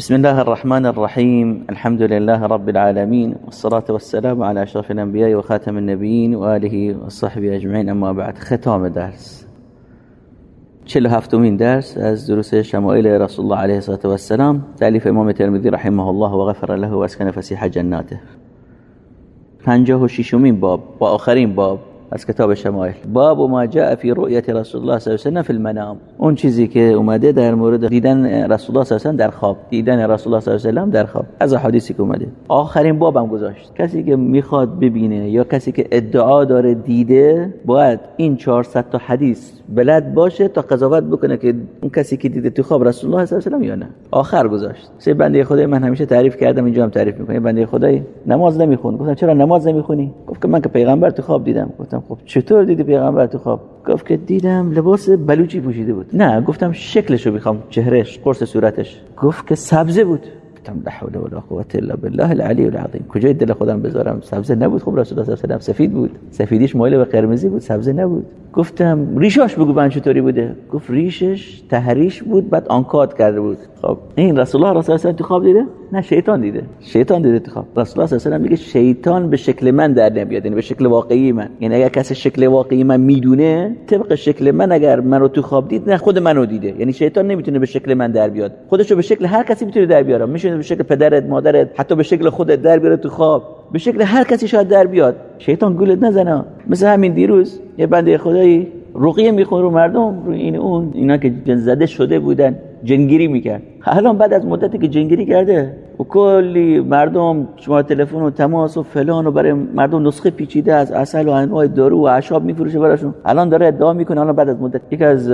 بسم الله الرحمن الرحيم. الحمد لله رب العالمين والصلاة والسلام على أشرف الأنبياء وخاتم النبيين وآله وصحبه أجمعين أما بعد. ختام درس. چلو هفتمین درس از دروس شمائل رسول الله عليه الصلاة والسلام. تأليف امام ترمذي رحمه الله وغفر له واسكن فسيح جناته. پنجاه و ششمین باب و آخرین باب. از کتاب شمایل باب ما جاء فی رؤیت رسول الله صلی الله علیه و فی المنام. اون چیزی که اومده در مورد دیدن رسول الله صلی الله علیه و در خواب. دیدن رسول الله صلی الله علیه و در خواب. از حدیثی که اومده. آخرین بابم گذاشت. کسی که می‌خواد ببینه یا کسی که ادعا داره دیده باید این 400 تا حدیث بلد باشه تا قضاوت بکنه که اون کسی که دیده تو خواب رسول الله صلی الله علیه و یا نه. آخر گذاشت. سه بنده خدای من همیشه تعریف کردم اینجا هم تعریف می‌کنم. بنده خدای نماز نمی‌خونه گفتم چرا نماز نمی‌خونی؟ گفت که من که پیغمبر تو خواب دیدم. گفتم خب چطور دیدی پیغمبر تو خواب؟ گفت که دیدم لباس بلوچی پوشیده بود. نه گفتم شکلشو می‌خوام چهرهش قرص صورتش. گفت که سبزه بود. گفتم لا حول ولا قوه الا بالله العلی العظیم. کجای دل خودم بذارم؟ سبزه نبود. خب رسول الله صلی سفید بود. سفیدیش مایل به قرمزی بود سبزه نبود. گفتم ریشاش بگو من چطوری بوده؟ گفت ریشش تهریش بود بعد آنکاد کرده بود. خب این رسول الله صلی الله تو خواب دیده؟ نه شیطان دیده. شیطان دیده تو خواب رسول الله صلی الله میگه شیطان به شکل من در نمیاد یعنی به شکل واقعی من. یعنی اگر کسی شکل واقعی من می‌دونه طبق شکل من اگر منو تو خواب دید نه خود منو دیده. یعنی شیطان نمی‌تونه به شکل من در بیاد. خودشو به شکل هر کسی می‌تونه در بیاره. میشه به شکل پدرت مادرت حتی به شکل خودت در بیاره تو خواب. به شکل هر کسی شاید در بیاد. شیطان گولت نزنه. مثل همین دیروز یه بنده خدایی رقیه میخون رو مردم رو این اون. اینا که زده شده بودن. جنگیری می‌کرد الان بعد از مدتی که جنگیری کرده و کلی مردم شما تلفن و تماس و فلان و برای مردم نسخه پیچیده از اصل و انواع دارو و اعشاب میفروشه براشون. الان داره ادعا می‌کنه الان بعد از مدت. یک از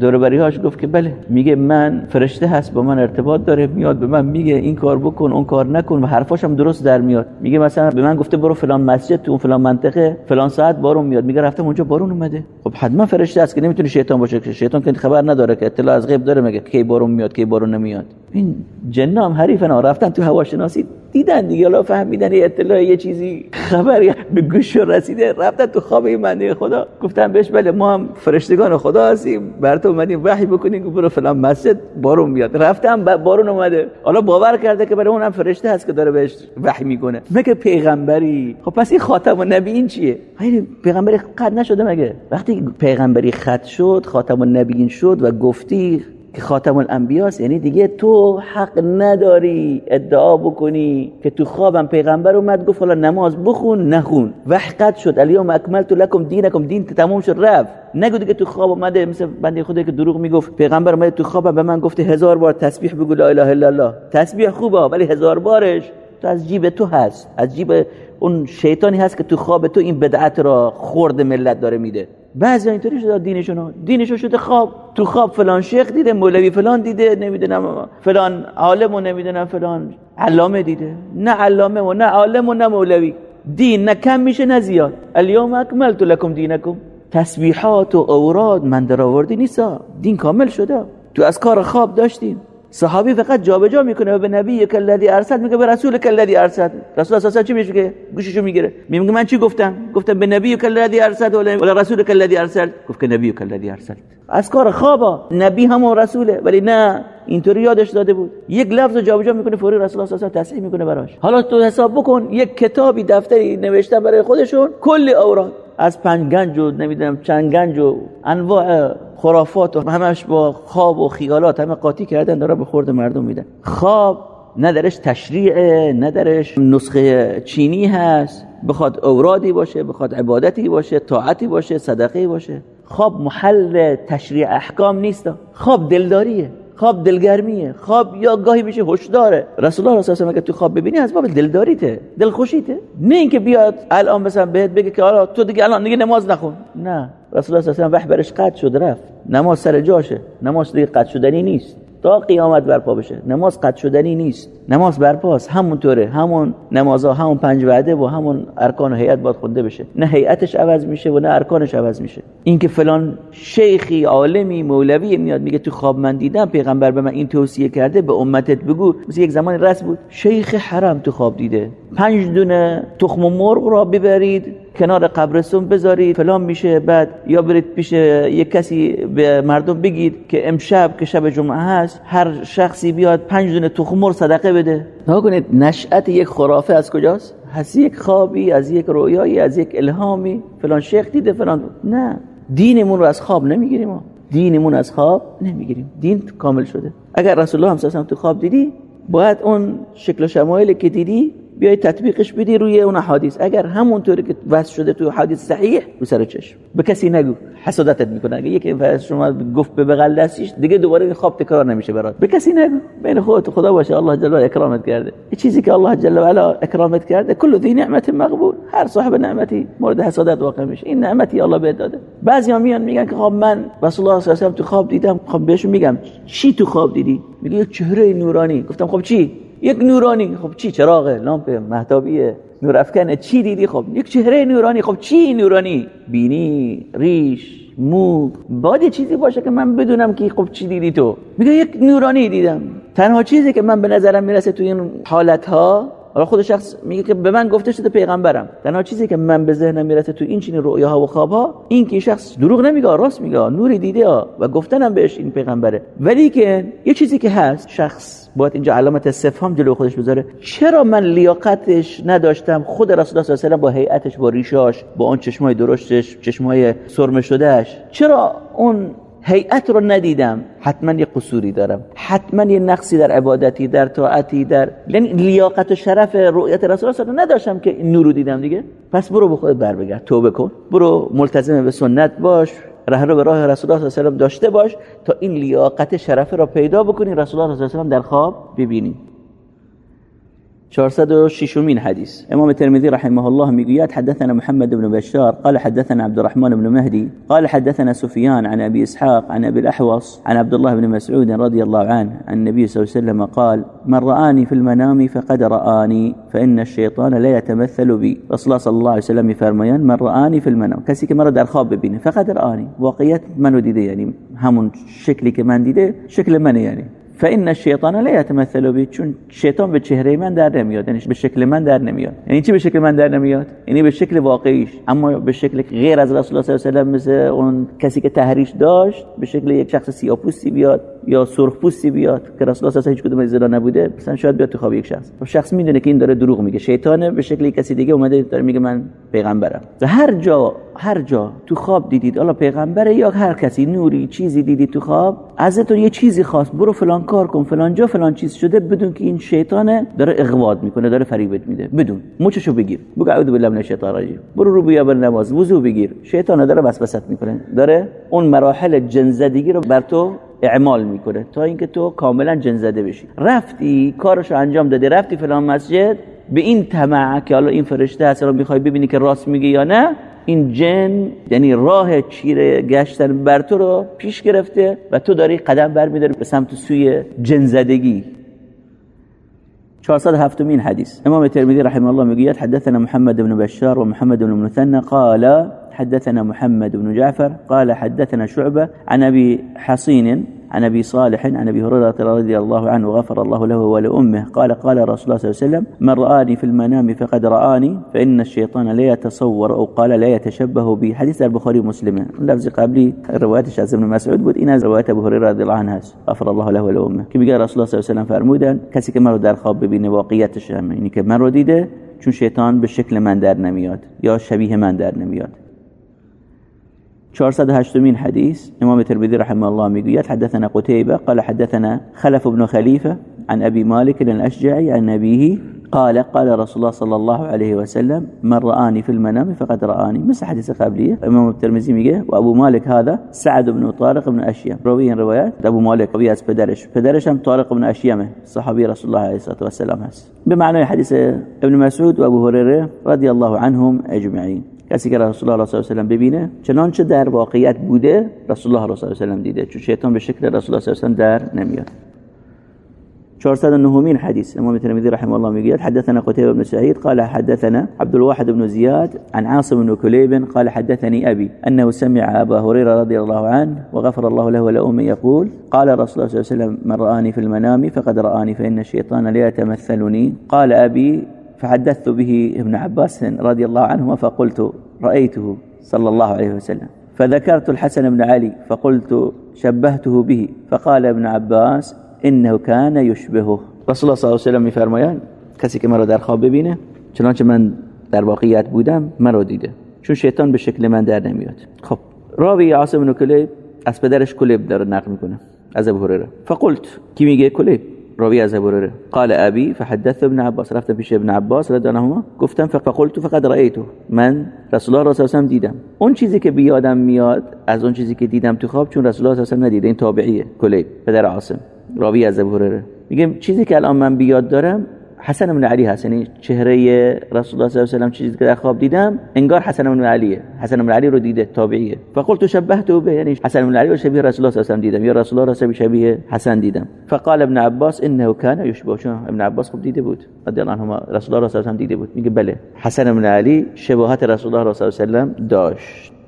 دوربری هاش گفت که بله میگه من فرشته هست با من ارتباط داره میاد به من میگه این کار بکن اون کار نکن و حرفاش هم درست در میاد. میگه مثلا به من گفته برو فلان مسجد تو فلان منطقه فلان ساعت بارون میاد. میگه رفتم اونجا بارون اومده. خب حتما فرشته است که نمی‌تونه شیطان باشه. که شیطان که خبر نداره که اطلاع از غیب داره میگه کی بارون میاد کی بارون نمیاد این جنام حریفن رفتن تو هواشناسی دیدن دیگه حالا فهمیدن یه اطلاع یه چیزی خبری به گوش رسیده رفتن تو خواب این بنده خدا. گفتن بهش بله ما هم فرشتگان خدا هستیم بر تو اومدیم وحی بکنیم برو فلان مسجد بارون میاد رفتم بارون اومده. حالا باور کرده که برای اونم فرشته هست که داره بهش وحی می‌کنه. مگه پیغمبری؟ خب پس این خاتم النبیین چیه؟ خیلی پیغمبری قد نشده مگه؟ وقتی پیغمبری خط شد خاتم النبیین شد و گفتی که خاتم الانبیاست یعنی دیگه تو حق نداری ادعا بکنی که تو خوابم پیغمبر اومد گفت حالا نماز بخون نخون. وحقت شد. الیوم اکملت لکم دینکم. دین تموم شد رفت. نگو دیگه تو خواب اومده مثل بنده خدا که دروغ می‌گفت. پیغمبر اومده تو خوابم به من گفته هزار بار تسبیح بگو لا اله الا الله. تسبیح خوبه ولی هزار بارش تو از جیب تو هست. از جیب اون شیطانی هست که تو خواب تو این بدعت را خورد ملت داره میده. بعضی اینطوری شده دینشون دینشون شده خواب. تو خواب فلان شیخ دیده مولوی فلان دیده نمی‌دونم فلان عالم و نمی‌دونم فلان علامه دیده. نه علامه و نه عالم و نه مولوی. دین نه کم میشه نه زیاد. الیوم اکملت لکم دینکم. تسبیحات و اوراد من در آوردی نیستا. دین کامل شده. تو از کار خواب داشتیم صحابی فقط جابجا می‌کنه و به نبی کلذی ارسل میگه به رسول کلذی ارسل. رسول اساسا چی میگه؟ گوششو می‌گیره. میگه من چی گفتم؟ گفتم به نبی کلذی ارسل ولا رسول کلذی ارسل. گفت که نبی کلذی ارسل. از کار خوابا. نبی هم رسوله ولی نه اینطوری یادش داده بود. یک لفظ جابجا می‌کنه فوری رسول الله صلی الله علیه می‌کنه براش. حالا تو حساب بکن یک کتابی دفتری نوشته برای خودشون کل اوراد. از پنج گنج و نمی‌دونم چند گنج و انواع خرافات و همش با خواب و خیالات همه قاطی کردن داره به خورد مردم میدن. خواب نه درش تشریعه نه درش نسخه چینی هست. بخواد اورادی باشه بخواد عبادتی باشه طاعتی باشه صدقه باشه. خواب محل تشریع احکام نیست. خواب دلداریه خواب دلگرمیه. خواب یا گاهی میشه هشداره. رسول الله صلی الله علیه و تو خواب ببینی از باب دلداریته دلخوشیته. نه اینکه بیاد الان مثلا بهت بگه که حالا تو دیگه الان دیگه نماز نخون. نه. رسول الله صلی الله علیه و برش قطع شد رفت. نماز سر جاشه. نماز دیگه قطع شدنی نیست. تا قیامت برپا بشه. نماز قطع شدنی نیست. نماز برپاست. همونطوره. همون نمازها همون پنج وعده و همون ارکان و هیئت باید خونده بشه. نه هیئتش عوض میشه و نه ارکانش عوض میشه. اینکه فلان شیخی عالمی مولوی میاد میگه تو خواب من دیدم پیغمبر به من این توصیه کرده به امتت بگو. مثل یک زمان رس بود. شیخ حرم تو خواب دیده. پنج دونه تخم مرغ را ببرید. کنار قبرستون بذارید فلان میشه بعد یا برید پیش یک کسی به مردم بگید که امشب که شب جمعه هست هر شخصی بیاد پنج دونه تخم صدقه بده. کنید نشأت یک خرافه از کجاست؟ هست یک خوابی از یک رویایی از یک الهامی. فلان شیخ دیده فلان نه. دینمون رو از خواب نمی‌گیریم ما. دینمون از خواب نمی‌گیریم. دین کامل شده. اگر رسول الله هم تو خواب دیدی باید اون شکل و شمایلی که دیدی بیای تطبیقش بدی روی اون حدیث اگر همونطوری که وصف شده تو حدیث صحیح رو سر چشم. به کسی نگو. حسادتت می‌کنه. اگه یکی شما گفت به بغل دستش دیگه دوباره خواب تکرار نمیشه برات. به کسی نگو. بین خودت خدا باشه. الله جل و اکرامت کرده. چیزی که الله جل و علا اکرامت کرده کل ذی نعمت مقبول. هر صاحب نعمتی مورد حسادت واقع میشه. این نعمتی الله بهت داده. بعضیا میان میگن که خب من رسول الله صلی الله علیه و تو خواب دیدم. خب بهشون میگم چی تو خواب دیدی؟ میگه چهره نورانی. گفتم خب چی؟ یک نورانی. خب چی؟ چراغه لامپ مهتابیه نور افکنه چی دیدی؟ خب یک چهره نورانی. خب چی نورانی؟ بینی ریش مو باید چیزی باشه که من بدونم که خب چی دیدی تو. میگه یک نورانی دیدم. تنها چیزی که من به نظرم می‌رسه تو این حالت ها حالا خود شخص میگه که به من گفته شده پیغمبرم. تنها چیزی که من به ذهنم می‌رسه تو این چنین رؤیاها و خوابها این که شخص دروغ نمیگه راست میگه نوری دیده و گفتنم بهش این پیغمبره. ولی که یه چیزی که هست شخص باید اینجا علامت استفهام جلو خودش بذاره. چرا من لیاقتش نداشتم؟ خود رسول الله صلی الله علیه با هیئتش با ریشاش با اون چشمای درشتش چشمای سرمه شدهش چرا اون هیئت رو ندیدم. حتما یه قصوری دارم. حتما یه نقصی در عبادتی در طاعتی در یعنی لیاقت و شرف رؤیت رسول الله نداشتم که نور رو دیدم دیگه. پس برو به خودت بر بگرد توبه کن. برو ملتزم به سنت باش. راه رو به راه رسول الله صلی الله علیه و داشته باش تا این لیاقت شرف را پیدا بکنی رسول الله صلی الله علیه و در خواب ببینی. 406 من حديث امام الترمذي رحمه الله ميقيات حدثنا محمد بن بشار قال حدثنا عبد الرحمن بن مهدي قال حدثنا سفيان عن ابي اسحاق عن ابي الاحوص عن عبد الله بن مسعود رضي الله عنه عن النبي صلى الله عليه وسلم قال من رآني في المنام فقد رآني فإن الشيطان لا يتمثل بي رسول الله صلى الله عليه وسلم يفرميان من رآني في المنام. كسي كما رد الخاب ببينه فقد رآني واقعيت من دیده يعني همون شكلي كمان دیده شكل من يعني فإن الشیطان لا يتمثل بی چون شیطان به چهره من در نمیاد یعنی به شکل من در نمیاد. یعنی چی به شکل من در نمیاد؟ یعنی به شکل واقعیش. اما به شکل غیر از رسول الله صلی الله علیه و مثل اون کسی که تحریش داشت به شکل یک شخص سیاپوستی بیاد یا سرخ پوستی بیاد که رسول الله صلی الله علیه و کدوم نبوده مثلا شاید بیاد تو خواب یک شخص. و شخص می‌دونه که این داره دروغ میگه. شیطان به شکل کسی دیگه اومده داره میگه من پیغمبرم. هر جا هر جا تو خواب دیدید الله پیغمبره یا هر کسی نوری چیزی دیدید تو خواب ازتون یه چیزی خواست برو فلان کار کن فلان جا فلان چیز شده بدون که این شیطان داره اغواد می‌کنه داره فریبت میده. بدون. موچشو بگیر. بگو اعوذ بالله من الشیطان الرجیم. برو رو بیا بر نماز وضو بگیر. شیطان داره وسوسه می‌کنه. داره اون مراحل جنزدگی رو بر تو اعمال می‌کنه تا اینکه تو کاملا جن زده بشی. رفتی کارشو انجام دادی رفتی فلان مسجد به این طمع که حالا این فرشته هست رو می‌خوای ببینی که راست میگه یا نه این جن یعنی راه چیره گشتن بر تو رو پیش گرفته و تو داری قدم بر میداری به سمت سوی جن زدگی. 407 مين حديث امام الترمذي رحمه الله مقياد حدثنا محمد بن بشار ومحمد بن مثنى قال حدثنا محمد بن جعفر قال حدثنا شعبة عن أبي حصين عن أبي صالح عن أبي هريرة رضي الله عنه غفر الله له ولأمه. قال قال رسول الله صلى الله عليه وسلم من رآني في المنام فقد رآني فإن الشيطان لا يتصور أو قال لا يتشبه بي حديث البخاري ومسلم. لفظ قبلي رواية شاذ بن مسعود بود این رواية أبو هريرة رضي الله عنه غفر الله له ولأمه. كي بقى رسول الله صلى الله عليه وسلم فرمودن كسي که من رو در خواب ببینه واقعیتش همه اینی من رو دیده چون شیطان به شکل من در نمیاد یا شبیه من در نمیاد. 408 حديث إمام الترمذي رحمه الله ميقول حدثنا قتيبة قال حدثنا خلف بن خليفة عن أبي مالك الأشجعي عن أبيه قال قال رسول الله صلى الله عليه وسلم من رآني في المنام فقد رآني مثل حديث قبلية إمام الترمذي ميقول وأبو مالك هذا سعد بن طارق بن أشيم روي روايات أبو مالك روي از پدرش. پدرش هم طارق بن أشيمه صحابي رسول الله عليه الصلاة والسلام بمعنى حديث ابن مسعود وأبو هريرة رضي الله عنهم أجمعين کسی که رسول الله صلی الله علیه و ببینه چنانچه در واقعیت بوده رسول الله صلی الله علیه و دیده. چون شیطان به شکل رسول الله صلی الله علیه و در نمیاد. 409 حديث امام الترمذي رحمه الله ميقول حدثنا قتيبة بن سعيد قال حدثنا عبد الواحد بن زياد عن عاصم بن كليب قال حدثني أبي أنه سمع أبا هريرة رضي الله عنه وغفر الله له ولأمه يقول قال رسول الله صلى الله عليه وسلم من رآني في المنام فقد رآني فإن الشيطان لا يتمثلني قال أبي فحدثت به ابن عباس رضي الله عنهما فقلت رأيته صلى الله عليه وسلم. فذكرت الحسن بن علي فقلت شبهته به. فقال ابن عباس انه كان يشبهه. رسول الله صلی الله علیه و سلم میفرمایند کسی که مرا در خواب ببینه چنانچه من در واقعیت بودم مرا دیده. چون شیطان به شکل من در نمیاد. خب. راوی عاصم بن کلیب از پدرش کلیب داره نقل می‌کنه از ابو هریره. فقلت کی میگه کلیب راوی از ابو قال ابي فحدث ابن عباس رفت پیش ابن عباس رضی الله عنهما گفتم فقلت فقد رايته من رسول الله صلی الله دیدم. اون چیزی که بیادم میاد از اون چیزی که دیدم تو خواب چون رسول الله صلی الله ندیده. این تابعیه. کلیب پدر عاصم. راوی از ابو میگم چیزی که الان من بیاد دارم حسن بن علی هست یعنی چهره رسول الله صلی الله علیه و چیزی که در خواب دیدم انگار حسن بن علیه. حسن بن علی رو دیده تابعیه. فقلت شبهته به یعنی حسن بن علی رو شبیه رسول الله صلی الله علیه و دیدم یا رسول الله رو شبیه حسن دیدم. فقال ابن عباس انه كان يشبه چون ابن عباس خب دیده بود. رضی الله عنهما رسول الله صلی الله علیه و دیده بود. میگه بله حسن بن علی شباهت رسول الله صلی الله علیه و داشت.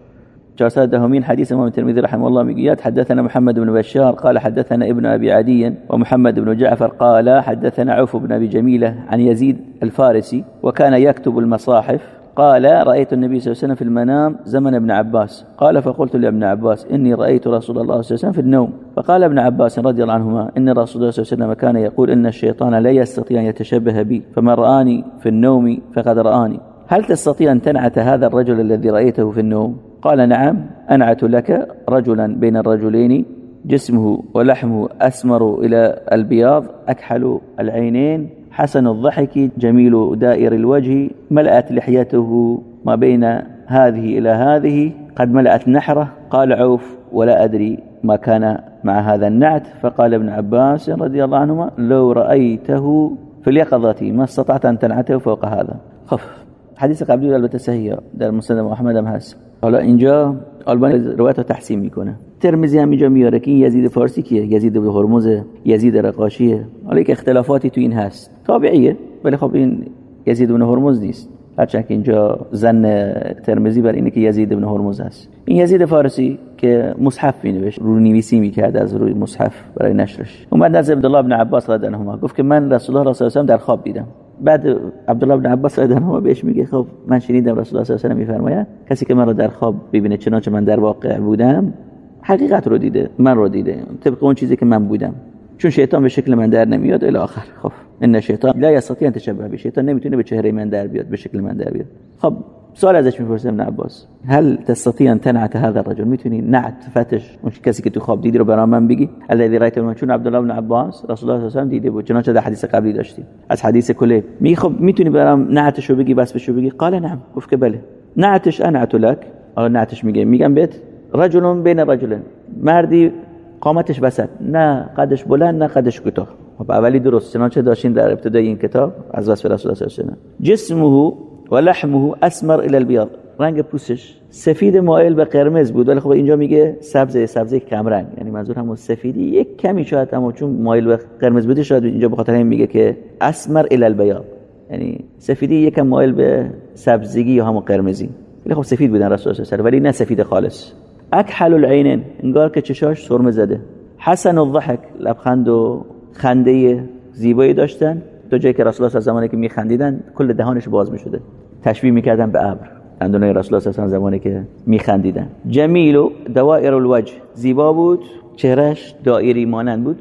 400 همين حديث امام الترمذي رحمه الله مقيات حدثنا محمد بن بشار قال حدثنا ابن أبي عدي ومحمد بن جعفر قال حدثنا عوف بن أبي جميلة عن يزيد الفارسي وكان يكتب المصاحف قال رأيت النبي صلى الله عليه وسلم في المنام زمن ابن عباس. قال فقلت لابن عباس إني رأيت رسول الله صلى الله عليه وسلم في النوم. فقال ابن عباس رضي الله عنهما إن رسول الله صلى الله عليه وسلم كان يقول إن الشيطان لا يستطيع أن يتشبه بي فمن رآني في النوم فقد رآني. هل تستطيع أن تنعت هذا الرجل الذي رأيته في النوم؟ قال نعم أنعت لك رجلا بين الرجلين جسمه ولحمه أسمر إلى البياض أكحل العينين حسن الضحك جميل دائر الوجه ملأت لحيته ما بين هذه إلى هذه قد ملأت نحره. قال عوف ولا أدري ما كان مع هذا النعت. فقال ابن عباس رضي الله عنهما لو رأيته في اليقظة ما استطعت أن تنعته فوق هذا. خف. حدیث قبلی البته صحیحه در مسند محمد هم هست. حالا اینجا آلبانی روایت رو تحسین می‌کنه. ترمزی هم اینجا میاره که این یزید فارسی کیه؟ یزید به هرمز یزید رقاشیه. حالا یک اختلافاتی تو این هست. تابعیه ولی خب این یزید بن هرمز نیست. هرچند اینجا زن ترمزی بر اینه که یزید بن هرمز هست. این یزید فارسی که مصحف می نوشت رو نویسی می‌کرد از روی مصحف برای نشرش. اومد از عبدالله بن عباس رضی الله عنهما گفت که من رسول الله صلی الله علیه و در خواب دیدم. بعد عبدالله بن عباس رضی بهش میگه خب من شنیدم رسول الله صلی الله علیه و میفرماید کسی که من رو در خواب ببینه چنانچه من در واقع بودم حقیقت رو دیده من رو دیده طبق اون چیزی که من بودم. چون شیطان به شکل من در نمیاد الی آخر. خب ان شیطان لا یستطیع ان تشبه به شیطان نمی‌تونه به چهره من در بیاد به شکل من در بیاد. خب سوال ازش می‌پرسه ابن عباس. هل تستطيع ان تنعت هذا الرجل؟ می‌تونی نعت فتش اون کسی که تو خواب دیدی رو برام من بگی؟ الذي رايته من چون عبدالله بن عباس رسول الله صلی الله علیه و دیده بود. چنانچه در حدیث قبلی داشتیم. از حدیث کله می خب می‌تونی برام نعتش رو بگی بس بشو بگی؟ قال نعم. گفت که بله. نعتش انعت لك نعتش میگه. میگم بهت رجل بین رجلين مردی قامتش وسط. نه قدش بلند نه قدش کوتاه. خب اولی درست. چنانچه داشتین در ابتدای این کتاب از وصف رسول الله صلی الله علیه و جسمه و لحمه اسمر الى البياض. رنگ پوستش سفید مایل به قرمز بود ولی خب اینجا میگه سبز سبز کم رنگ یعنی منظور همون سفیدی. یک کمی شاید اما چون مایل به قرمز بوده شاید اینجا به خاطر این میگه که اسمر الى البياض یعنی سفیدی یکم مایل به سبزگی یا همون قرمزی. ولی خب سفید بودن رسول الله ولی نه سفید خالص. اکحل العینین انگار که چشاش سرمه زده. حسن الضحك لبخند و خنده زیبایی داشتن. دو جایی که رسول الله زمانی که میخندیدن کل دهانش باز می‌شده. تشبیه می‌کردن به ابر. دندونای رسول الله صلی زمانی که میخندیدن. جمیل و دوائر الوجه. زیبا بود چهرش دائری مانند بود.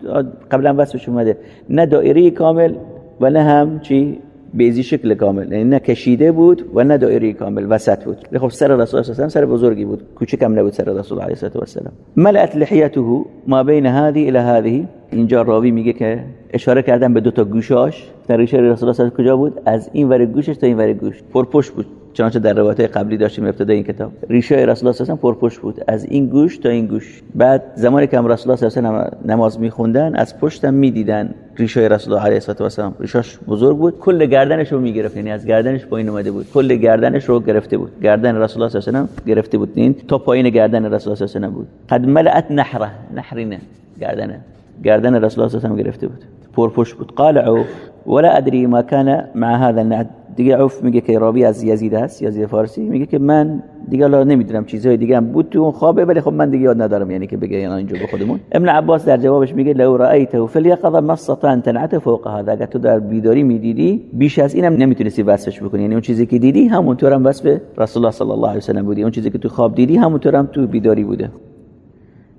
قبلا وصفش اومده. نه دائری کامل و نه هم چی؟ بیزی شکل کامل. یعنی نه کشیده بود و نه دائری کامل وسط بود. خب سر رسول الله صلی سر بزرگی بود. کوچکم نبود سر رسول الله علیه و ملأت لحیته ما بین هذه الى هذه. اینجا راوی میگه که اشاره کردن به دو تا گوشاش. در ریشه رسول الله کجا بود؟ از این ور گوشش تا این ور گوش. پرپشت بود. چنانچه در روایت قبلی داشتیم ابتدای این کتاب. ریشه رسول الله صلی پرپشت بود. از این گوش تا این گوش. بعد زمانی که رسول الله صلی نماز میخوندن از پشتم می‌دیدن ریشه رسول الله علیه و سلم ریشاش بزرگ بود. کل گردنش رو می‌گرفت. یعنی از گردنش پایین اومده بود. کل گردنش رو گرفته بود. گردن رسول الله صلی الله گرفته بود. این تا پایین گردن رسول الله صلی بود. قد ملأت نحره. نحرینه گردنه گردن رسول الله صلی الله گرفته بود. پرپشت بود. قال ولا ادري ما كان مع هذا النعت. دیگه عوف میگه که راوی از یزید هست یزید فارسی میگه که من دیگه الان نمی‌دونم چیزهای دیگه هم بود تو اون خوابه ولی خب من دیگه یاد ندارم یعنی که بگه یعنی اینجا به خودمون. ابن عباس در جوابش میگه لو رأیته فلیقظ مصطا ان تنعت فوق هذا. اگه تو در بیداری می‌دیدی بیش از اینم نمی‌تونستی وصفش بکنی. یعنی اون چیزی که دیدی همونطور هم وصف رسول الله صلی الله علیه و سلم بودی. اون چیزی که تو خواب دیدی همونطور هم تو بیداری بوده.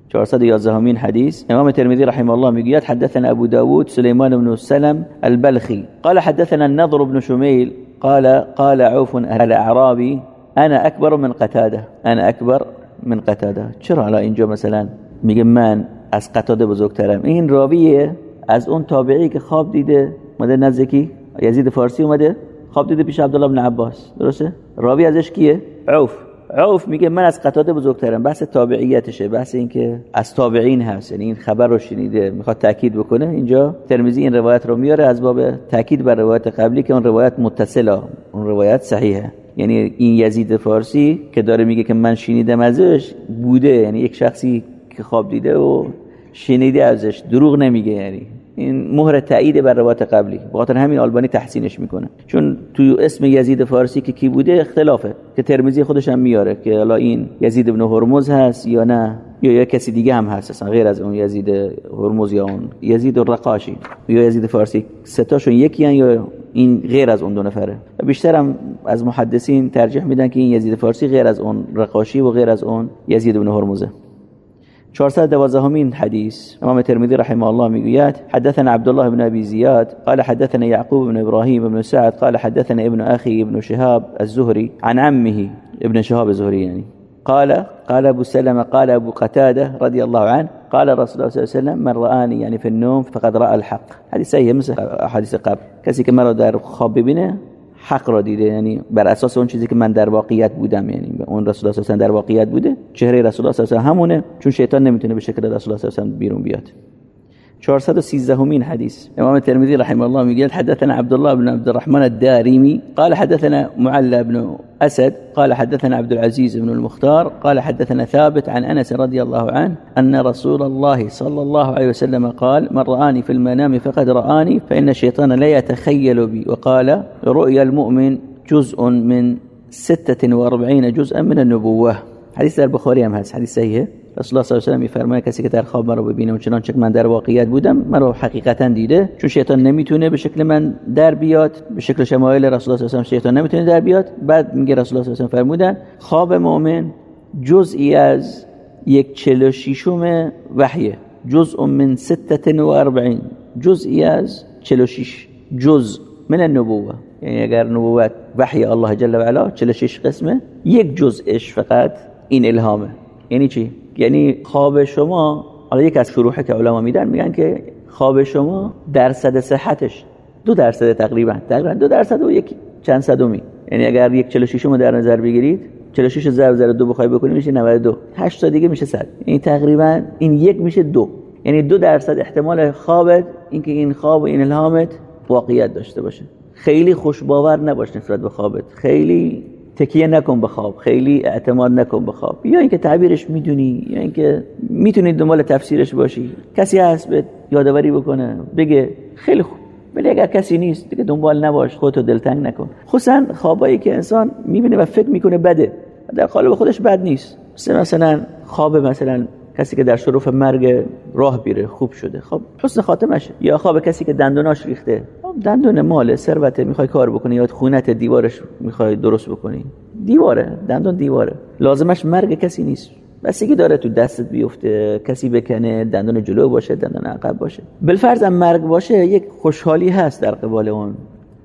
411 همین حديث امام الترمذي رحمه الله می‌گوید حدثنا ابو داود سليمان بن سلم البلخي قال حدثنا النضر بن شميل قال قال عوف الاعرابي انا اكبر من قتاده انا اكبر من قتاده چرا الان اینجا مثلا میگه من از قتاده بزرگترم؟ این راویه از اون تابعی که خواب دیده مده نزدیکی یزید فارسی اومده خواب دیده پیش عبدالله بن عباس. درسته؟ راوی ازش کیه؟ عوف. عوف میگه من از قتاده بزرگترم بحث تابعیتشه بحث این که از تابعین هست یعنی این خبر رو شنیده می‌خواد تاکید بکنه. اینجا ترمیزی این روایت رو میاره از باب تاکید بر روایت قبلی که اون روایت متصله اون روایت صحیحه. یعنی این یزید فارسی که داره میگه که من شنیدم ازش بوده یعنی یک شخصی که خواب دیده و شنیده ازش دروغ نمیگه یعنی این مهر تایید بر روایت قبلی. بخاطر همین آلبانی تحسینش می‌کنه. چون تو اسم یزید فارسی که کی بوده اختلافه. که ترمیزی خودش هم میاره که حالا این یزید ابن هرمز هست یا نه یا یا کسی دیگه هم هست اصلا غیر از اون یزید هرمز یا اون یزید الرقاشی. یا یزید فارسی ستاشون یکی هن یا این غیر از اون دو نفره. بیشتر هم از محدثین ترجیح میدن که این یزید فارسی غیر از اون رقاشی و غیر از اون یزید ابن هرمزه. 412 همين حديث امام الترمذي رحمه الله ميقيات حدثنا عبد الله بن ابي زياد قال حدثنا يعقوب بن إبراهيم بن سعد قال حدثنا ابن أخي ابن شهاب الزهري عن عمه ابن شهاب الزهري يعني قال قال ابو سلمة قال ابو قتادة رضي الله عنه قال رسول الله صلى الله عليه وسلم من رآني يعني في النوم فقد رأى الحق. حديث سيئ مثل حديث قبل. کسی که مرا در خواب حق را دیده یعنی بر اساس اون چیزی که من در واقعیت بودم یعنی اون رسول الله صلی در واقعیت بوده چهره رسول الله صلی همونه چون شیطان نمی‌تونه به شکل رسول الله صلی بیرون بیاد. 413 همين حديث امام الترمذي رحمه الله يقول حدثنا عبد الله بن عبد الرحمن الدارمي قال حدثنا معلى بن أسد قال حدثنا عبد العزيز بن المختار قال حدثنا ثابت عن أنس رضي الله عنه أن رسول الله صلى الله عليه وسلم قال من رآني في المنام فقد رآني فإن الشيطان لا يتخيل بي وقال رؤيا المؤمن جزء من 46 جزءا من النبوة. حديث البخاري هست. حديث صحيح رسول الله صلی الله علیه و میفرماید کسی که در خواب مرا ببینه و چنانچه من در واقعیت بودم مرا حقیقتا دیده چون شیطان نمی‌تونه به شکل من در بیاد به شکل شمایل رسول الله صلی الله علیه و شیطان نمی‌تونه در بیاد. بعد میگه رسول الله صلی الله علیه و فرمودن خواب مؤمن جزئی از یک چلو شیشم وحیه جزء من ستة و اربعین جزئی از چلو شیش جزء من النبوه یعنی اگر نبوت وحی الله جل و علا 46 قسمه یک جزءش فقط این الهامه. یعنی چی؟ یعنی خواب شما حالا یک از شروحه که علما میدن میگن که خواب شما درصد صحتش دو درصد تقریبا تقریبا دو درصد و یک چند صدومی. یعنی اگر یک 46 رو در نظر بگیرید 46 ضرب ضرب دو بخوای بکنی میشه 92 8 تا دیگه میشه 100 یعنی تقریبا این یک میشه دو. یعنی دو درصد احتمال خوابت اینکه این خواب و این الهامت واقعیت داشته باشه. خیلی خوشباور نباش نسبت به خوابت. خیلی تکیه نکن به خواب خیلی اعتماد نکن به خواب. یا اینکه تعبیرش می‌دونی یا اینکه می‌تونی دنبال تفسیرش باشی. کسی هست به یادآوری بکنه بگه خیلی خوب. ولی اگر کسی نیست دیگه دنبال نباش خودتو دلتنگ نکن. خصوصا خوابایی که انسان می‌بینه و فکر می‌کنه بده. در قالب خودش بد نیست. مثلا خواب مثلا کسی که در شروف مرگ راه بیره خوب شده. خب حسن خاتمشه یا خواب کسی که دندوناش ریخته. خب دندون مال ثروته. می‌خوای کار بکنی یا خونت دیوارش می‌خوای درست بکنی؟ دیواره. دندون دیواره. لازمش مرگ کسی نیست. بسیگی داره تو دستت بیفته کسی بکنه دندون جلو باشه دندون عقب باشه. بالفرض مرگ باشه یک خوشحالی هست در قبال اون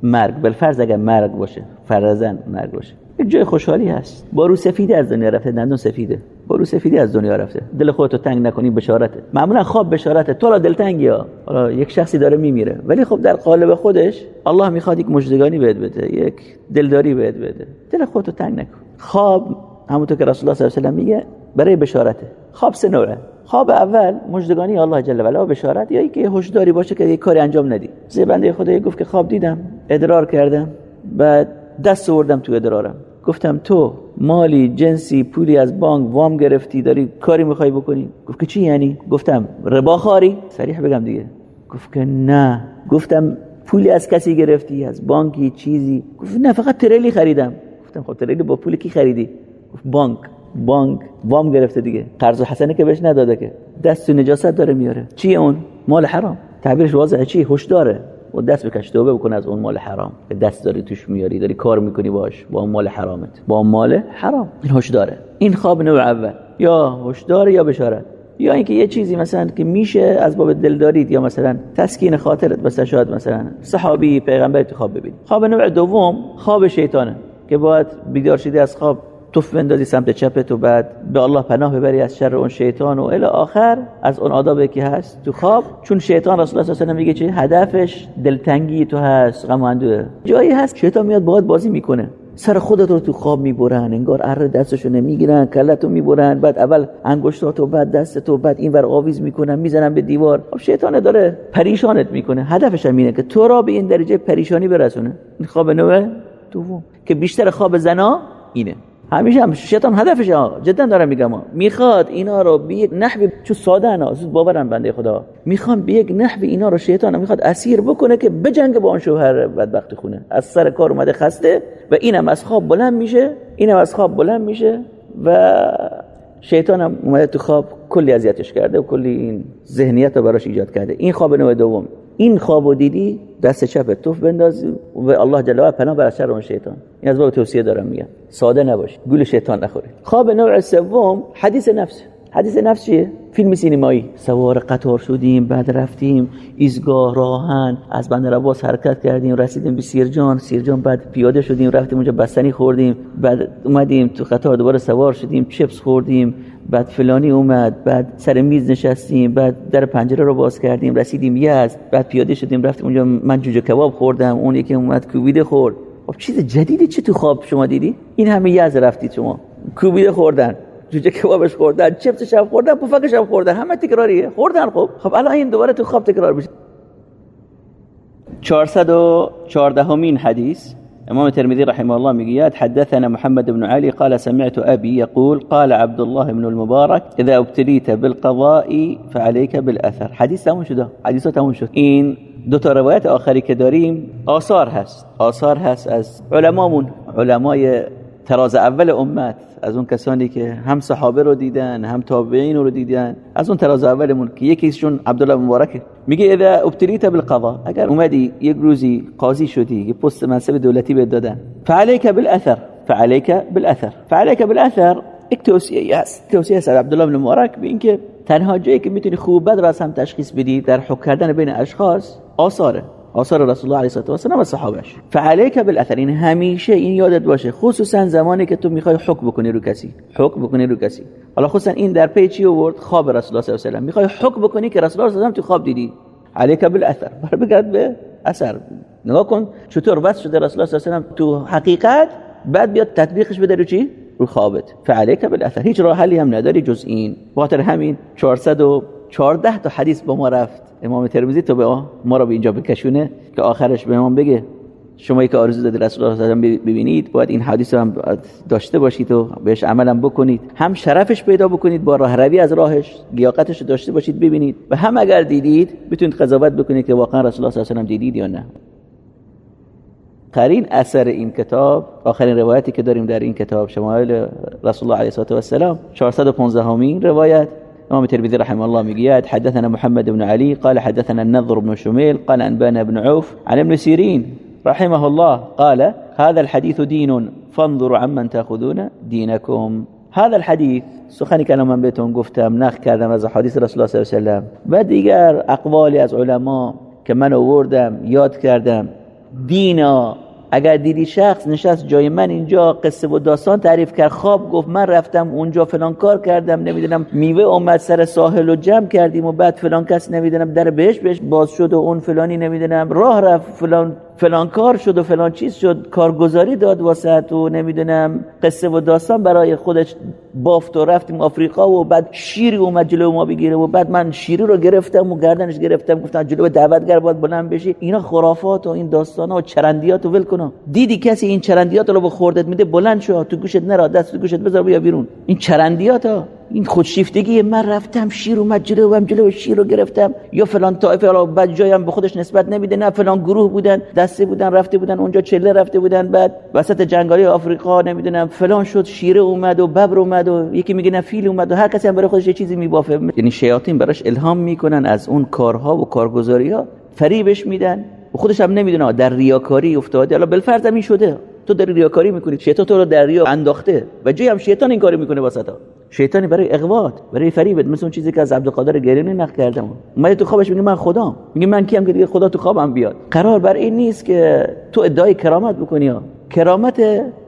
مرگ. بالفرض اگر مرگ باشه فرزن مرگ باشه. یک جای خوشحالی هست. بارو سفیدی از دنیا رفته دندون سفیده. بارو سفیدی از دنیا رفته. دل خودتو تنگ نکنی بشارته معمولا خواب بشارته تو را دلتنگی ها. حالا یک شخصی داره میمیره. ولی خب در قالب خودش الله می‌خواد یک مجدگانی بهت بده یک دلداری بهت بده. دل خودتو تنگ نکن. خواب همونطور که رسول الله صلی الله علیه و میگه برای بشارته. خواب سه نوعه. خواب اول مجدگانی الله جل و علا بشارت یا اینکه هوشداری باشه که یک کاری انجام ندی. زی بنده گفت که خواب دیدم ادرار کردم بعد دست آوردم تو ادرارم. گفتم تو مالی جنسی پولی از بانک وام گرفتی داری کاری می‌خوای بکنی؟ گفت که چی یعنی؟ گفتم ربا خاری؟ صریح بگم دیگه. گفت که نه. گفتم پولی از کسی گرفتی؟ از بانکی؟ چیزی؟ گفت نه فقط تریلی خریدم. گفتم خب تریلی با پول کی خریدی؟ گفت بانک. بانک وام گرفته دیگه. قرض حسنه که بهش نداده که. دست نجاست داره میاره. چیه اون؟ مال حرام. تعبیرش واضحه. چی؟ هوش داره و دست بکش توبه بکن از اون مال حرام. دست داری توش میاری داری کار می‌کنی باش. با اون مال حرامت. با اون مال حرام. این هوش داره این خواب نوع اول. یا هوش داره یا بشارت. یا اینکه یه چیزی مثلا که میشه از باب دلدارید یا مثلا تسکین خاطرت مثلا شاید مثلا صحابی پیغمبر تو خواب ببینی. خواب نوع دوم خواب شیطانه. که باید بیدار شدی از خواب. توف بندازی سمت چپت و بعد به الله پناه ببری از شر اون شیطان و الی آخر از اون آدابی که هست تو خواب. چون شیطان رسول الله صلی الله میگه چه هدفش دلتنگی تو هست غم جایی هست شیطان میاد باهات بازی می‌کنه. سر خودت رو تو خواب می‌برن انگار اره دستشو نمی‌گیرن کلتو می‌برن بعد اول انگشتاتو بعد دستتو بعد اینور آویز می‌کنن می‌زنن به دیوار. خب شیطان داره پریشانت می‌کنه. هدفش هم اینه که تو را به این درجه پریشانی برسونه. این خواب نوه؟ دوم. که بیشتر خواب زنا اینه. همیشه هم شیطان هدفش ها جدا دارم میگم می‌خواد اینا رو به یک نحوی چون ساده انا باورم بنده خدا. می‌خوام به یک نحوی اینا رو شیطان می‌خواد اسیر بکنه که بجنگ با اون شوهر بدبخت خونه. از سر کار اومده خسته و اینم از خواب بلند میشه اینم از خواب بلند میشه و شیطان هم اومده تو خواب کلی اذیتش کرده و کلی این ذهنیت رو براش ایجاد کرده. این خواب نوع دوم. این خوابو دیدی دست چپ توف بنداز و الله جل و پناه بر شر اون شیطان. این از باب توصیه دارم میگم. ساده نباش. گول شیطان نخورید خواب نوع سوم حدیث نفس. حدیث نفس چیه؟ فیلم سینمایی. سوار قطار شدیم بعد رفتیم ایزگاه راهن. از بندر عباس حرکت کردیم رسیدیم به سیرجان. سیرجان بعد پیاده شدیم رفتیم اونجا بستنی خوردیم. بعد اومدیم تو قطار دوباره سوار شدیم چپس خوردیم. بعد فلانی اومد بعد سر میز نشستیم. بعد در پنجره رو باز کردیم رسیدیم یزد. بعد پیاده شدیم رفتیم اونجا. من جوجه کباب خوردم اون یکی اومد کوبیده خورد. خب چیز جدیدی چه تو خواب شما دیدی؟ این همه یزد رفتید شما. کوبیده خوردن. جوجه کبابش خوردن چپسش هم خوردن پفکش هم خوردن. همه تکراریه. خوردن خب. خب الان این دوباره تو خواب تکرار بشه 414 همین حدیث. امام الترمذي رحمه الله می‌گوید حدثنا محمد بن علي قال سمعت ابي يقول قال عبد الله بن المبارك اذا ابتليت بالقضاء فعليك بالاثر. حدیث تموم شده. حدیث تموم شد. این دو تا روایت آخری که داریم آثار هست. آثار هست از علمامون. علمای تراز اول امت از اون کسانی که هم صحابه رو دیدن هم تابعین رو دیدن از اون تراز اولمون که یکیشون عبدالله مبارک میگه اذا ابتلیت بالقضا اگر اومدی یک روزی قاضی شدی یه پست منصب دولتی بهت دادن. فعليك بالاثر. فعليك بالاثر. فعليك بالاثر. یک توصیه است توصیه است عبدالله بن مبارک به اینکه تنها جایی که می‌تونی خوب بد را هم تشخیص بدی در حکم کردن بین اشخاص آثاره. آثار رسول الله علیه و سلم و صحابش فعلیک بالاثر این همیشه این یادت باشه خصوصا زمانی که تو می‌خوای حکم بکنی رو کسی. حکم بکنی رو کسی. حالا خصوصا این در پی چی آورد؟ خواب رسول الله صلی الله علیه و سلم. می‌خوای حکم بکنی که رسول الله صلی الله علیه و تو خواب دیدی. علیک بالاثر. بر بگرد به اثر. نگاه کن چطور بس شده رسول الله صلی الله علیه و تو حقیقت بعد بیاد تطبیقش بده رو چی؟ رو خوابت. فعلیک بالاثر. هیچ راه حلی هم نداری جز این. خاطر همین 414 تا حدیث با ما رفت. امام ترمذی تو به ما رو به اینجا بکشونه که آخرش به امام بگه شما که آرزو دارید رسول الله صلی ببینید باید این حدیث رو هم داشته باشید و بهش عملم بکنید. هم شرفش پیدا بکنید با راه روی از راهش لیاقتش داشته باشید ببینید. و هم اگر دیدید بتونید قضاوت بکنید که واقعا رسول الله صلی الله علیه دیدید یا نه. قرین اثر این کتاب آخرین روایتی که داریم در این کتاب شمایل رسول الله علیه و السلام 415 همین روایت. امام الترمذي رحمه الله مقياد حدثنا محمد بن علي قال حدثنا النضر بن شميل قال أنبانا بن عوف عن ابن سيرين رحمه الله قال هذا الحديث دين فانظروا عمن تأخذون دينكم. هذا الحديث سخنی که من بهتون گفتم نخ کردم از حدیث رسول الله صلی الله علیه و و دیگر اقوالی از علما که من آوردم یاد کردم دینا اگر دیدی شخص نشست جای من اینجا قصه و داستان تعریف کرد خواب گفت من رفتم اونجا فلان کار کردم نمی‌دونم میوه اومد سر ساحل و جمع کردیم و بعد فلان کس نمی‌دونم در بهش بهش باز شد و اون فلانی نمی‌دونم راه رفت فلان فلان کار شد و فلان چیز شد کارگزاری داد واسه و نمی‌دونم قصه و داستان برای خودش بافت و رفتیم آفریقا و بعد شیری اومد جلو ما بگیره و بعد من شیری رو گرفتم و گردنش گرفتم گفتم جلو دعوتگر باید بلند بشی. اینا خرافات و این داستانا و چرندیات رو ول کنم دیدی کسی این چرندیات رو به خوردت میده؟ بلند شو تو گوشت نرا دست تو گوشت بذار بیا بیرون. این چرندیات ها این خودشیفتگی من رفتم شیر اومد جلو و جلو شیر رو گرفتم. یا فلان طایفه حالا بعد جایم به خودش نسبت نمیده نه فلان گروه بودن دسته بودن رفته بودن اونجا چله رفته بودن بعد وسط جنگالی آفریقا نمی‌دونم فلان شد شیره اومد و ببر اومد و یکی میگه نه فیل اومد و هر کسی هم برای خودش یه چیزی میبافه. یعنی شیاطین براش الهام می‌کنن از اون کارها و کارگزاری ها فریبش میدن. و خودش هم نمی‌دونه در ریاکاری افتاده. حالا بالفرض این شده. تو داری ریاکاری می‌کنی شیطان تو رو در ریا انداخته و جایی هم شیطان این کارو می‌کنه واسطا شیطانی برای اغوات برای فریبت مثل اون چیزی که از عبدالقادر گیلانی نقل کردم اومد تو خوابش میگه من خدام. میگه من کیم که دیگه خدا تو خوابم بیاد. قرار بر این نیست که تو ادعای کرامت بکنی کرامت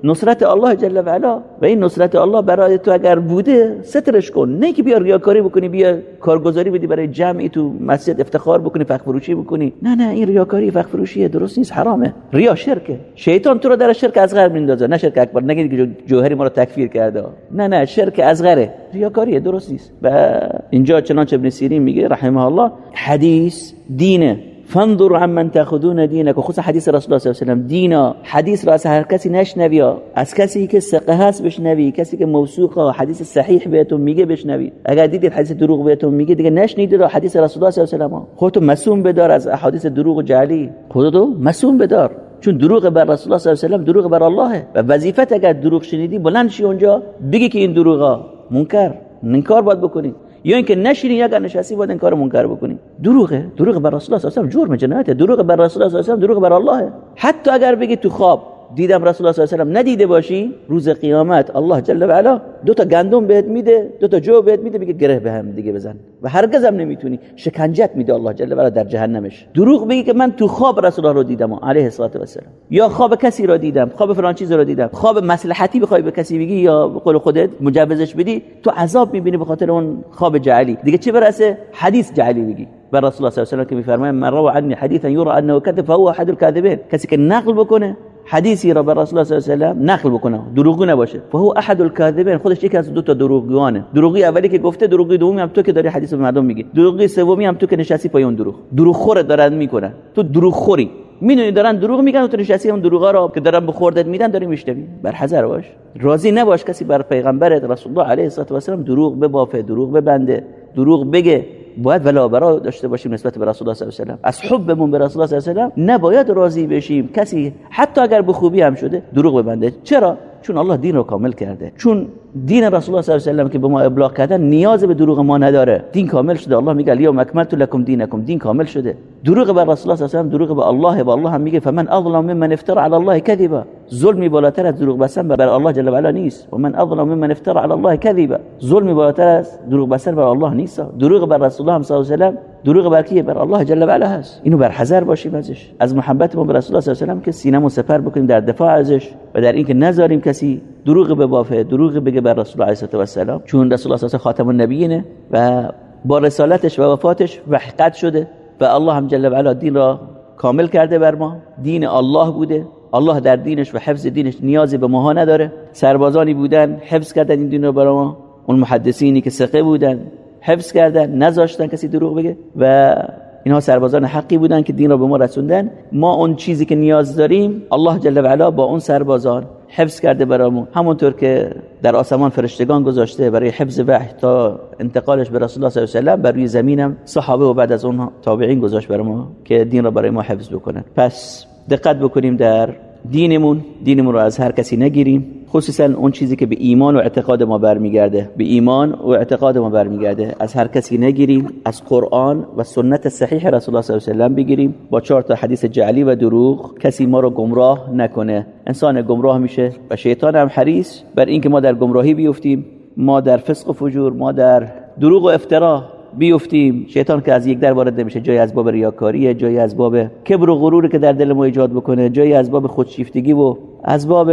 نصرت الله جل و علا. و این نصرت الله برای تو اگر بوده سترش کن. نه که بیا ریاکاری بکنی بیا کارگزاری بدی برای جمعی تو مسجد افتخار بکنی فخر فروشی بکنی. نه نه این ریاکاری فخر فروشی درست نیست حرامه. ریا شرکه. شیطان تو رو در شرک اصغر میندازه. نه شرک اکبر نگید که جوهری ما رو تکفیر کرده. نه نه شرک اصغره ریاکاریه درست نیست. و اینجا چنانچه ابن سیرین میگه رحمه الله حدیث دینه. فانظر عمن تاخذون و خصوصا حدیث رسول الله صلی الله علیه و دین حدیث را از هر کسی نشنوی از کسی که ثقه هست بشنوی کسی که موثوق حدیث صحیح بهتون میگه بشنوی. اگر دیدید حدیث دروغ بهتون میگه دیگه نشنیدید را حدیث رسول الله صلی الله علیه و خودتو مسئول بدار از احادیث دروغ و جعلی. خودتو مسئول بدار. چون دروغ بر رسول الله صلی الله علیه و دروغ بر الله و وظیفت اگر دروغ شنیدی بلند شی اونجا بگی که این دروغا. منکر. انکار باید بکنی. یا اینکه نشینی اگر نشستی باید این کار منکر بکنی. دروغه دروغ بر رسول الله صلی الله علیه و جرم جنایت دروغ بر رسول الله صلی الله علیه و دروغ بر الله. حتی اگر بگی تو خواب دیدم رسول الله صلی الله علیه و ندیده باشی؟ روز قیامت الله جل و علا دو تا گندم بهت میده دو تا جو بهت میده میگه گره به هم دیگه بزن. و هرگز هم نمی‌تونی. شکنجت میده الله جل و علا در جهنمش. دروغ بگی که من تو خواب رسول الله رو دیدم علیه الصلاه و السلام یا خواب کسی رو دیدم خواب فلان چیز رو دیدم. خواب مصلحتی بخوای به کسی بگی یا قول خودت مجوزش بدی تو عذاب می‌بینی به خاطر اون خواب جعلی. دیگه چه برسه؟ حدیث جعلی بگی بر رسول الله صلی الله علیه و که میفرماید من روى عنی حدیثا یرى انه کذب فهو احد الكاذبین. کسی که نقل بکنه حدیثی را بر رسول الله صلی الله علیه و نقل بکنه. دروغگو نباشه. فهو احد الكاذبین. خودش یکی از دو تا دروغگوانه. دروغی اولی که گفته دروغی دومی هم تو که داری حدیث به مردم میگی. دروغی سومی هم تو که نشستی پای اون دروغ. دروغ خور دارن می‌کنن. تو دروغ خوری می‌دونی دارن دروغ میگن تو نشستی اون دروغا رو که دارن به خوردت میدن داری میشنوی. بر حذر باش. راضی نباش کسی بر پیغمبرت رسول الله علیه و السلام دروغ ببافه دروغ ببنده دروغ بگه. باید ولا برا داشته باشیم نسبت به رسول الله صلی الله علیه و از حبمون به رسول الله صلی الله علیه و نباید راضی بشیم. کسی حتی اگر به خوبی هم شده دروغ ببنده. چرا؟ چون الله دین رو کامل کرده. چون دین رسول الله صلی الله علیه و که به ما ابلاغ کردن نیاز به دروغ ما نداره. دین کامل شده. الله میگه الیوم اکملت لکم دینکم. دین کامل شده. دروغ بر رسول الله صلی الله علیه و دروغ به الله به الله هم میگه فمن اظلم ممن افترى على الله کذبا. ظلمی بالاتر از دروغ بستن بر الله جل و علا نیست. و من اظلم ممن افترى على الله کذبا. ظلمی بالاتر از دروغ بستن بر الله نیست. دروغ بر رسول الله صلی الله علیه و دروغ بر کیه بر الله جل و علا هست. اینو بر حذر باشیم ازش. از محبت ما به رسول الله صلی الله علیه و که سینمون سپر بکنیم در دفاع ازش و در اینکه نذاریم کسی دروغ به بافه دروغ بگه بر رسول الله علیه و سلام چون رسول الله صلی خاتم النبیینه و با رسالتش و وفاتش وحقت شده و الله هم جل و علا دین را کامل کرده بر ما. دین الله بوده. الله در دینش و حفظ دینش نیازی به ماها نداره. سربازانی بودن حفظ کردن این دین رو برای ما. اون محدثینی که ثقه بودن حفظ کردن نذاشتن کسی دروغ بگه و اینها سربازان حقی بودن که دین را به ما رسوندن. ما اون چیزی که نیاز داریم الله جل و علا با اون سربازان حفظ کرده برامون. همونطور که در آسمان فرشتگان گذاشته برای حفظ وحی تا انتقالش به رسول الله صلی الله علیه و بر روی زمینم صحابه و بعد از اون تابعین گذاشت برای ما که دین را برای ما حفظ بکنن. پس دقت بکنیم در دینمون دینمون رو از هر کسی نگیریم. خصوصا اون چیزی که به ایمان و اعتقاد ما برمیگرده. به ایمان و اعتقاد ما برمیگرده. از هر کسی نگیریم از قرآن و سنت صحیح رسول الله صلی الله علیه و بگیریم. با چهار تا حدیث جعلی و دروغ کسی ما رو گمراه نکنه. انسان گمراه میشه و شیطان هم حریص. بر اینکه ما در گمراهی بیفتیم ما در فسق و فجور ما در دروغ و افترا بیفتیم. شیطان که از یک در وارد نمیشه جای از باب ریاکاریه جای از باب کبر و غروری که در دل ما ایجاد بکنه جای از باب خودشیفتگی و از باب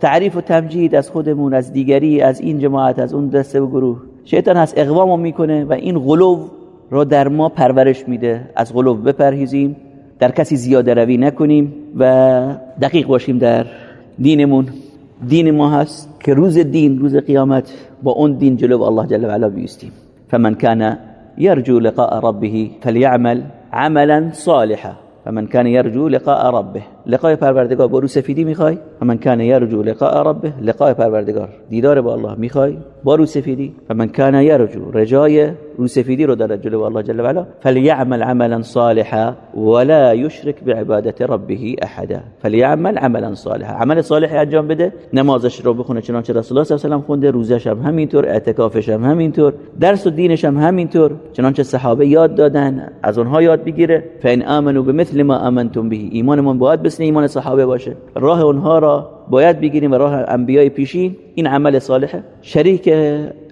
تعریف و تمجید از خودمون از دیگری از این جماعت از اون دسته و گروه. شیطان هست اقوام می‌کنه و این غلو را در ما پرورش میده. از غلو بپرهیزیم در کسی زیاده روی نکنیم و دقیق باشیم در دینمون. دین ما هست که روز دین روز قیامت با اون دین جلو الله جل و علا بیستیم. فمن كان يرجو لقاء ربه فليعمل عملا صالحا. فمن كان يرجو لقاء ربه لقای پروردگار با رو سفیدی می‌خوای؟ من کان یرجو لقاء ربه لقای پروردگار دیدار با الله می‌خوای؟ با رو سفیدی. من کان یرجو رجای رو سفیدی رو داره جلو الله جل و علا فلیعمل عملا صالحا ولا یشرک بعبادت ربه احدا. فلیعمل عملا صالحا. عمل صالح انجام بده نمازش رو بخونه چنانچه رسول الله صلی الله علیه و خونده روزش هم همینطور اعتکافش هم همینطور درس و دینش هم همینطور. چنانچه صحابه یاد دادن از اونها یاد بگیره. فان امنوا بمثل ما امنتم به ایمانمون باید مثل ایمان صحابه باشه. راه اونها را باید بگیریم و راه انبیای پیشین. این عمل صالحه شریک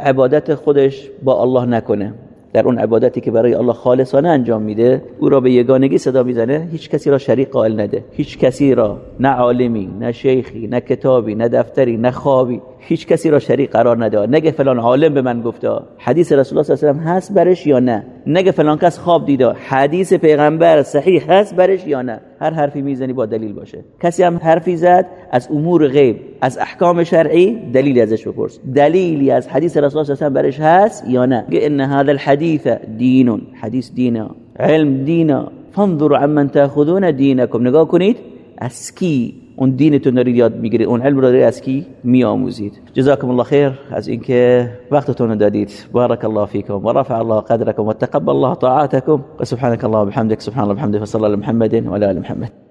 عبادت خودش با الله نکنه. در اون عبادتی که برای الله خالصانه انجام میده او را به یگانگی صدا می‌زنه هیچ کسی را شریک قائل نده. هیچ کسی را نه عالمی نه شیخی نه کتابی نه دفتری نه خوابی. هیچ کسی را شریک قرار نده. نگه فلان عالم به من گفته. حدیث رسول الله صلی الله علیه و هست برش یا نه؟ نگه فلان کس خواب دیده. حدیث پیغمبر صحیح هست برش یا نه؟ هر حرفی می‌زنی با دلیل باشه. کسی هم حرفی زد از امور غیب از احکام شرعی دلیلی ازش بپرس. دلیلی از حدیث رسول الله صلی الله علیه و برش هست یا نه؟ ان هذا الحديث دین حدیث دینا. علم دینا. فانظروا عمن تاخذون دینکم. نگاه کنید از کی اون دینتون دارید یاد می‌گیرید. اون علم رو از کی میآموزید. جزاكم الله خیر از اینکه وقتتون دادید. بارك الله فيكم ورفع الله قدركم وتقبل الله طاعاتكم وسبحانك الله وبحمدك سبحان الله وبحمده وصلى على محمد وعلى ال محمد.